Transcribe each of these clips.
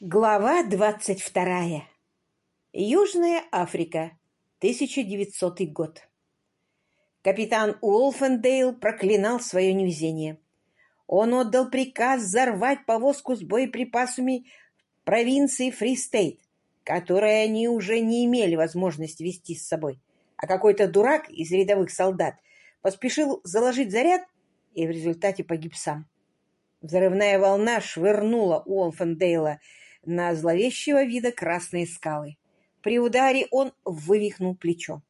Глава двадцать вторая. Южная Африка, 1900 год. Капитан Уолфендейл проклинал свое невезение. Он отдал приказ взорвать повозку с боеприпасами в провинции Фристейт, которые они уже не имели возможности вести с собой. А какой-то дурак из рядовых солдат поспешил заложить заряд и в результате погиб сам. Взрывная волна швырнула Уолфендейла на зловещего вида красные скалы. При ударе он вывихнул плечо.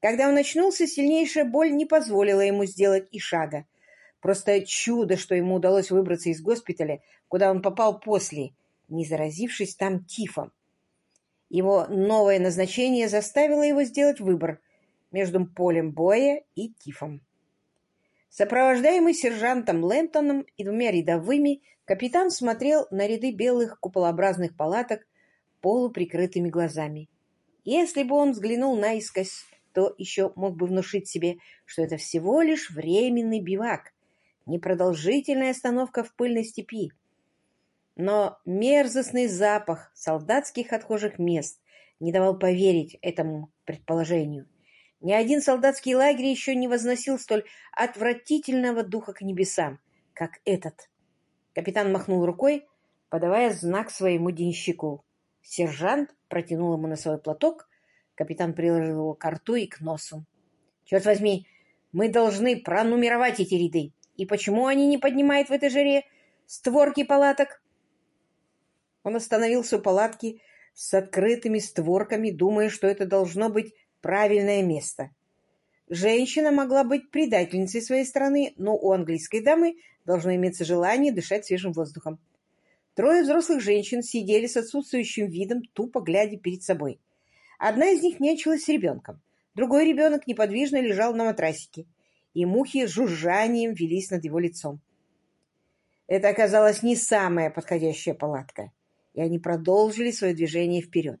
Когда он очнулся, сильнейшая боль не позволила ему сделать и шага. Просто чудо, что ему удалось выбраться из госпиталя, куда он попал после, не заразившись там тифом. Его новое назначение заставило его сделать выбор между полем боя и тифом. Сопровождаемый сержантом Лэнтоном и двумя рядовыми, Капитан смотрел на ряды белых куполообразных палаток полуприкрытыми глазами. Если бы он взглянул наискось, то еще мог бы внушить себе, что это всего лишь временный бивак, непродолжительная остановка в пыльной степи. Но мерзостный запах солдатских отхожих мест не давал поверить этому предположению. Ни один солдатский лагерь еще не возносил столь отвратительного духа к небесам, как этот. Капитан махнул рукой, подавая знак своему денщику. Сержант протянул ему носовой платок. Капитан приложил его к рту и к носу. «Черт возьми, мы должны пронумеровать эти ряды. И почему они не поднимают в этой жаре створки палаток?» Он остановился у палатки с открытыми створками, думая, что это должно быть правильное место. Женщина могла быть предательницей своей страны, но у английской дамы должно иметься желание дышать свежим воздухом. Трое взрослых женщин сидели с отсутствующим видом, тупо глядя перед собой. Одна из них нянчилась с ребенком. Другой ребенок неподвижно лежал на матрасике, и мухи жужжанием велись над его лицом. Это оказалась не самая подходящая палатка, и они продолжили свое движение вперед.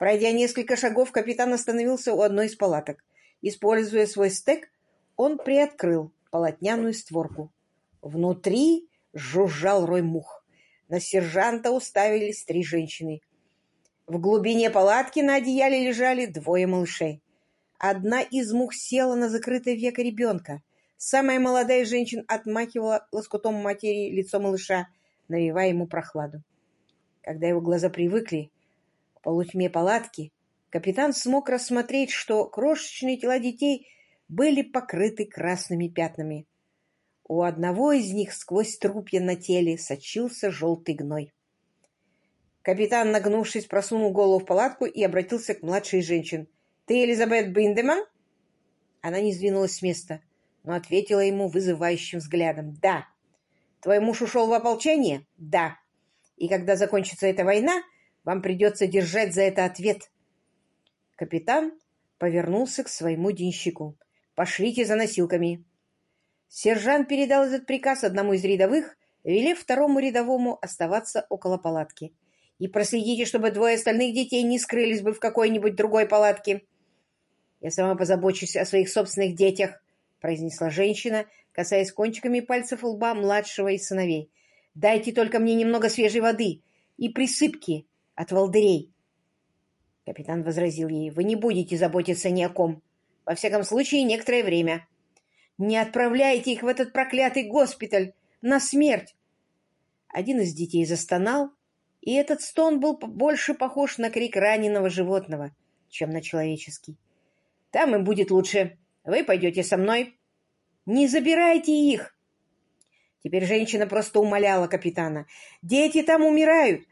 Пройдя несколько шагов, капитан остановился у одной из палаток. Используя свой стек, он приоткрыл полотняную створку. Внутри жужжал рой мух. На сержанта уставились три женщины. В глубине палатки на одеяле лежали двое малышей. Одна из мух села на закрытое веко ребенка. Самая молодая женщина отмахивала лоскутом материи лицо малыша, навевая ему прохладу. Когда его глаза привыкли полутьме палатки, капитан смог рассмотреть, что крошечные тела детей были покрыты красными пятнами. У одного из них сквозь трупья на теле сочился желтый гной. Капитан, нагнувшись, просунул голову в палатку и обратился к младшей женщине. «Ты Элизабет Биндеман?» Она не сдвинулась с места, но ответила ему вызывающим взглядом. «Да». «Твой муж ушел в ополчение?» «Да». «И когда закончится эта война, вам придется держать за это ответ». Капитан повернулся к своему денщику. «Пошлите за носилками». Сержант передал этот приказ одному из рядовых, велев второму рядовому оставаться около палатки. «И проследите, чтобы двое остальных детей не скрылись бы в какой-нибудь другой палатке». «Я сама позабочусь о своих собственных детях», — произнесла женщина, касаясь кончиками пальцев лба младшего из сыновей. «Дайте только мне немного свежей воды и присыпки от волдырей». Капитан возразил ей, «Вы не будете заботиться ни о ком. Во всяком случае, некоторое время. Не отправляйте их в этот проклятый госпиталь! На смерть!» Один из детей застонал, и этот стон был больше похож на крик раненого животного, чем на человеческий. «Там им будет лучше. Вы пойдете со мной. Не забирайте их!» Теперь женщина просто умоляла капитана. «Дети там умирают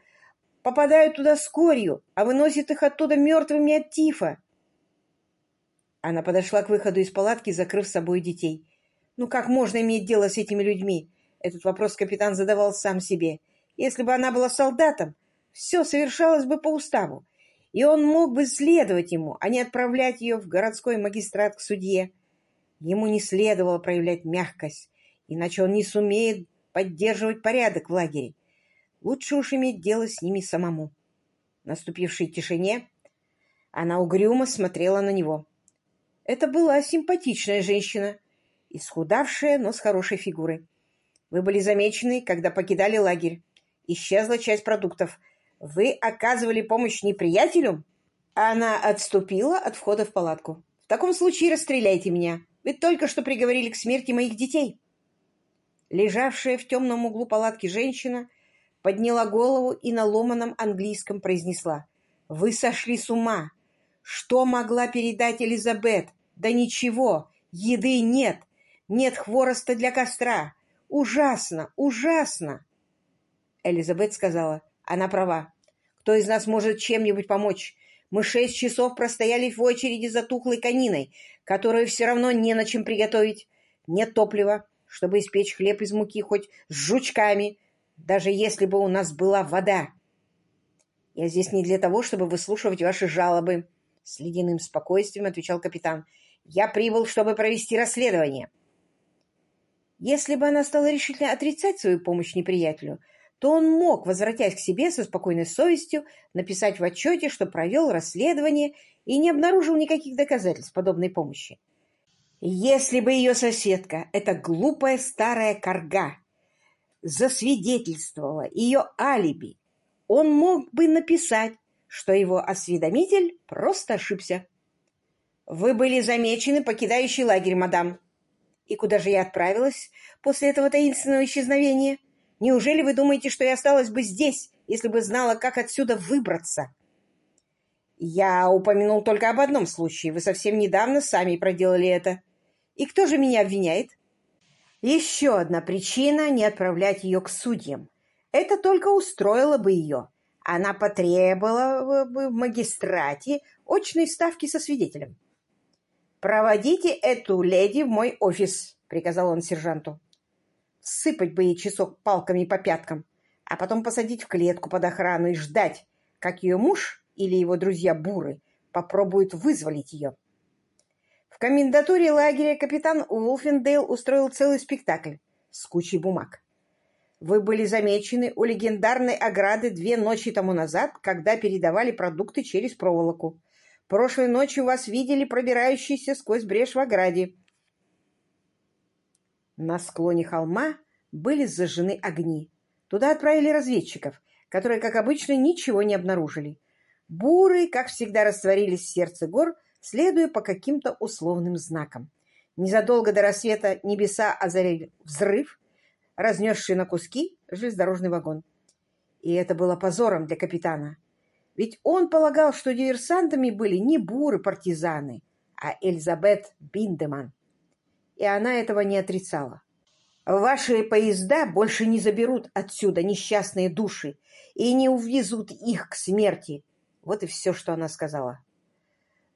попадают туда с корью, а выносят их оттуда мертвыми от тифа. Она подошла к выходу из палатки, закрыв с собой детей. Ну как можно иметь дело с этими людьми? Этот вопрос капитан задавал сам себе. Если бы она была солдатом, все совершалось бы по уставу, и он мог бы следовать ему, а не отправлять ее в городской магистрат к судье. Ему не следовало проявлять мягкость, иначе он не сумеет поддерживать порядок в лагере. Лучше уж иметь дело с ними самому. В наступившей тишине она угрюмо смотрела на него. Это была симпатичная женщина, исхудавшая, но с хорошей фигурой. Вы были замечены, когда покидали лагерь, Исчезла часть продуктов. Вы оказывали помощь неприятелю? Она отступила от входа в палатку. В таком случае расстреляйте меня. Ведь только что приговорили к смерти моих детей. Лежавшая в темном углу палатки женщина подняла голову и на ломаном английском произнесла. «Вы сошли с ума! Что могла передать Элизабет? Да ничего! Еды нет! Нет хвороста для костра! Ужасно! Ужасно!» Элизабет сказала. «Она права. Кто из нас может чем-нибудь помочь? Мы шесть часов простояли в очереди за тухлой кониной, которую все равно не на чем приготовить. Нет топлива, чтобы испечь хлеб из муки хоть с жучками, даже если бы у нас была вода. Я здесь не для того, чтобы выслушивать ваши жалобы, — с ледяным спокойствием отвечал капитан. Я прибыл, чтобы провести расследование. Если бы она стала решительно отрицать свою помощь неприятелю, то он мог, возвратясь к себе со спокойной совестью, написать в отчете, что провел расследование и не обнаружил никаких доказательств подобной помощи. Если бы ее соседка, эта глупая старая корга, засвидетельствовала ее алиби, он мог бы написать, что его осведомитель просто ошибся. «Вы были замечены, покидающий лагерь, мадам». «И куда же я отправилась после этого таинственного исчезновения?» Неужели вы думаете, что я осталась бы здесь, если бы знала, как отсюда выбраться? Я упомянул только об одном случае. Вы совсем недавно сами проделали это. И кто же меня обвиняет? Еще одна причина не отправлять ее к судьям. Это только устроило бы ее. Она потребовала бы в магистрате очной ставки со свидетелем. «Проводите эту леди в мой офис», — приказал он сержанту сыпать бы ей часок палками по пяткам, а потом посадить в клетку под охрану и ждать, как ее муж или его друзья-буры попробуют вызволить ее. В комендатуре лагеря капитан Уолфендейл устроил целый спектакль с кучей бумаг. Вы были замечены у легендарной ограды две ночи тому назад, когда передавали продукты через проволоку. Прошлой ночью вас видели пробирающийся сквозь брешь в ограде. На склоне холма были зажжены огни. Туда отправили разведчиков, которые, как обычно, ничего не обнаружили. Буры, как всегда, растворились в сердце гор, следуя по каким-то условным знакам. Незадолго до рассвета небеса озарили взрыв, разнесший на куски железнодорожный вагон. И это было позором для капитана. Ведь он полагал, что диверсантами были не буры-партизаны, а Эльзабет Биндеман и она этого не отрицала. Ваши поезда больше не заберут отсюда несчастные души и не увезут их к смерти. Вот и все, что она сказала.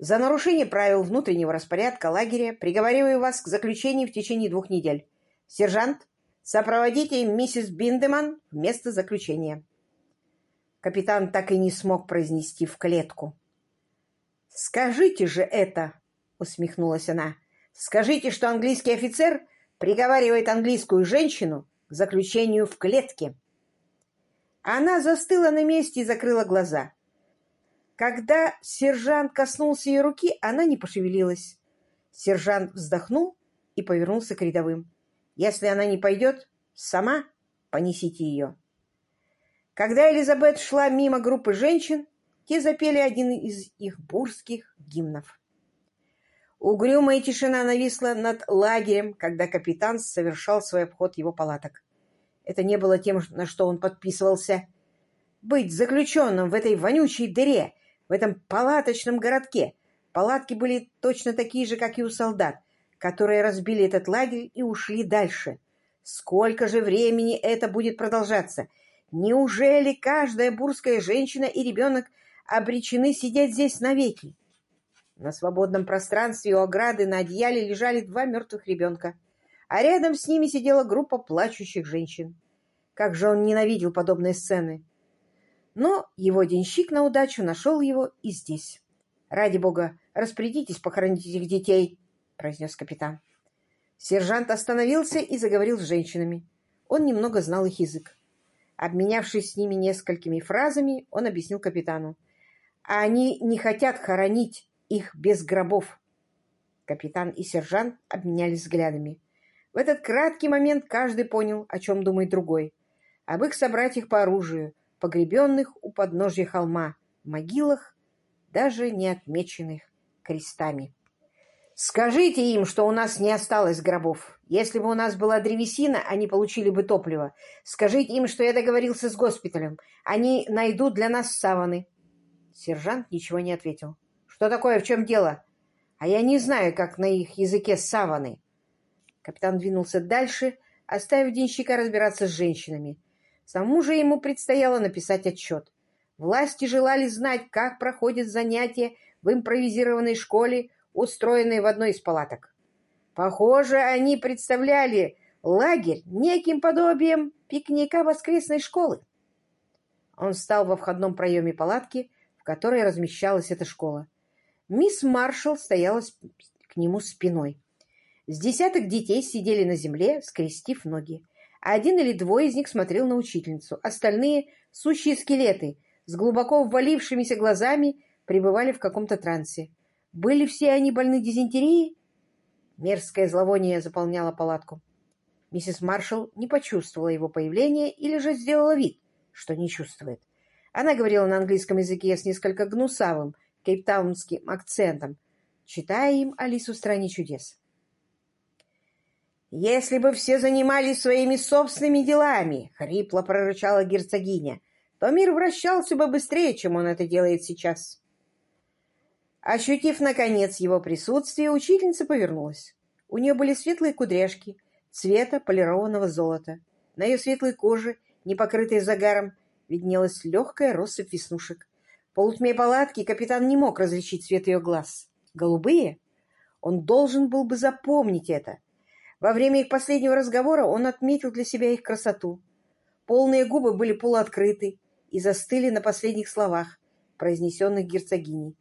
За нарушение правил внутреннего распорядка лагеря приговариваю вас к заключению в течение двух недель. Сержант, сопроводите миссис Биндеман в место заключения. Капитан так и не смог произнести в клетку. «Скажите же это!» — усмехнулась она. Скажите, что английский офицер приговаривает английскую женщину к заключению в клетке. Она застыла на месте и закрыла глаза. Когда сержант коснулся ее руки, она не пошевелилась. Сержант вздохнул и повернулся к рядовым. «Если она не пойдет, сама понесите ее». Когда Элизабет шла мимо группы женщин, те запели один из их бурских гимнов. Угрюмая тишина нависла над лагерем, когда капитан совершал свой обход его палаток. Это не было тем, на что он подписывался. Быть заключенным в этой вонючей дыре, в этом палаточном городке. Палатки были точно такие же, как и у солдат, которые разбили этот лагерь и ушли дальше. Сколько же времени это будет продолжаться? Неужели каждая бурская женщина и ребенок обречены сидеть здесь навеки? На свободном пространстве у ограды на одеяле лежали два мертвых ребенка, а рядом с ними сидела группа плачущих женщин. Как же он ненавидел подобные сцены! Но его денщик на удачу нашел его и здесь. «Ради бога, распорядитесь похоронить этих детей!» — произнес капитан. Сержант остановился и заговорил с женщинами. Он немного знал их язык. Обменявшись с ними несколькими фразами, он объяснил капитану. «Они не хотят хоронить их без гробов. Капитан и сержант обменялись взглядами. В этот краткий момент каждый понял, о чем думает другой. об их собратьях по оружию, погребенных у подножья холма, в могилах, даже не отмеченных крестами. Скажите им, что у нас не осталось гробов. Если бы у нас была древесина, они получили бы топливо. Скажите им, что я договорился с госпиталем. Они найдут для нас саваны. Сержант ничего не ответил. Что такое? В чем дело? А я не знаю, как на их языке саваны. Капитан двинулся дальше, оставив денщика разбираться с женщинами. Самому же ему предстояло написать отчет. Власти желали знать, как проходят занятия в импровизированной школе, устроенной в одной из палаток. Похоже, они представляли лагерь неким подобием пикника воскресной школы. Он встал во входном проеме палатки, в которой размещалась эта школа. Мисс Маршалл стояла к нему спиной. С десяток детей сидели на земле, скрестив ноги. Один или двое из них смотрел на учительницу. Остальные, сущие скелеты, с глубоко ввалившимися глазами, пребывали в каком-то трансе. Были все они больны дизентерией? Мерзкое зловоние заполняло палатку. Миссис Маршалл не почувствовала его появления или же сделала вид, что не чувствует. Она говорила на английском языке с несколько гнусавым, кейптаунским акцентом, читая им Алису в стране чудес. «Если бы все занимались своими собственными делами», — хрипло прорычала герцогиня, «то мир вращался бы быстрее, чем он это делает сейчас». Ощутив, наконец, его присутствие, учительница повернулась. У нее были светлые кудряшки цвета полированного золота. На ее светлой коже, не покрытой загаром, виднелась легкая россыпь веснушек. В полутьме палатки капитан не мог различить цвет ее глаз. Голубые? Он должен был бы запомнить это. Во время их последнего разговора он отметил для себя их красоту. Полные губы были полуоткрыты и застыли на последних словах, произнесенных герцогиней.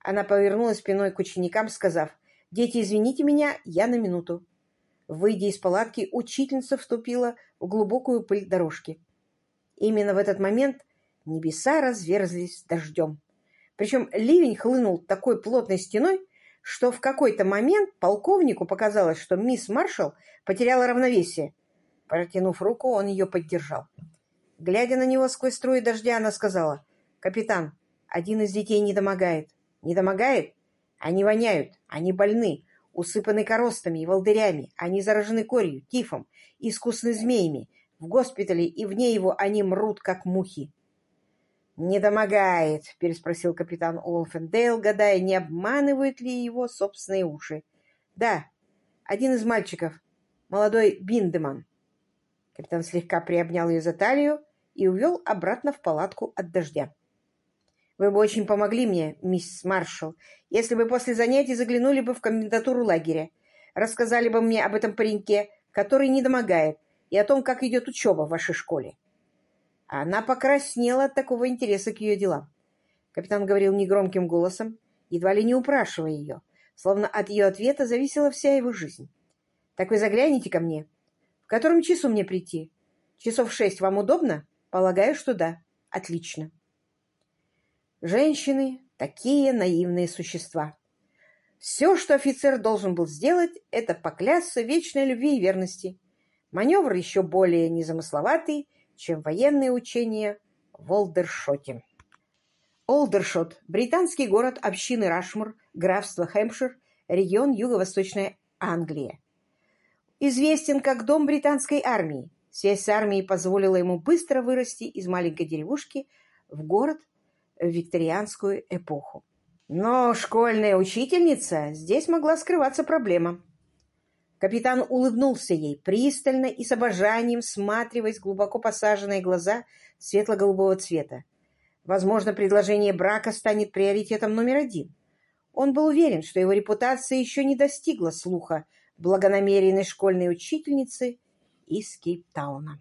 Она повернулась спиной к ученикам, сказав, «Дети, извините меня, я на минуту». Выйдя из палатки, учительница вступила в глубокую пыль дорожки. Именно в этот момент небеса разверзлись дождем. Причем ливень хлынул такой плотной стеной, что в какой-то момент полковнику показалось, что мисс Маршалл потеряла равновесие. Протянув руку, он ее поддержал. Глядя на него сквозь струи дождя, она сказала, «Капитан, один из детей не домогает». «Не домогает? Они воняют, они больны, усыпаны коростами и волдырями, они заражены корью, тифом, искусны змеями, в госпитале и вне его они мрут, как мухи. «Не домогает?» — переспросил капитан Олфендейл, гадая, не обманывают ли его собственные уши. «Да, один из мальчиков, молодой Биндеман». Капитан слегка приобнял ее за талию и увел обратно в палатку от дождя. «Вы бы очень помогли мне, мисс Маршалл, если бы после занятий заглянули бы в комендатуру лагеря, рассказали бы мне об этом пареньке, который не домогает, и о том, как идет учеба в вашей школе. Она покраснела от такого интереса к ее делам. Капитан говорил негромким голосом, едва ли не упрашивая ее, словно от ее ответа зависела вся его жизнь. «Так вы загляните ко мне. В котором часу мне прийти? Часов шесть вам удобно? Полагаю, что да. Отлично». Женщины — такие наивные существа. Все, что офицер должен был сделать, это поклясться вечной любви и верности. Маневр еще более незамысловатый, чем военные учения в Олдершоте. Олдершот – британский город общины Рашмур, графство Хэмпшир, регион юго-восточной Англии. Известен как дом британской армии. Связь с армией позволила ему быстро вырасти из маленькой деревушки в город в викторианскую эпоху. Но школьная учительница здесь могла скрываться проблема. Капитан улыбнулся ей, пристально и с обожанием всматриваясь глубоко посаженные глаза светло-голубого цвета. Возможно, предложение брака станет приоритетом номер один. Он был уверен, что его репутация еще не достигла слуха благонамеренной школьной учительницы из Кейптауна.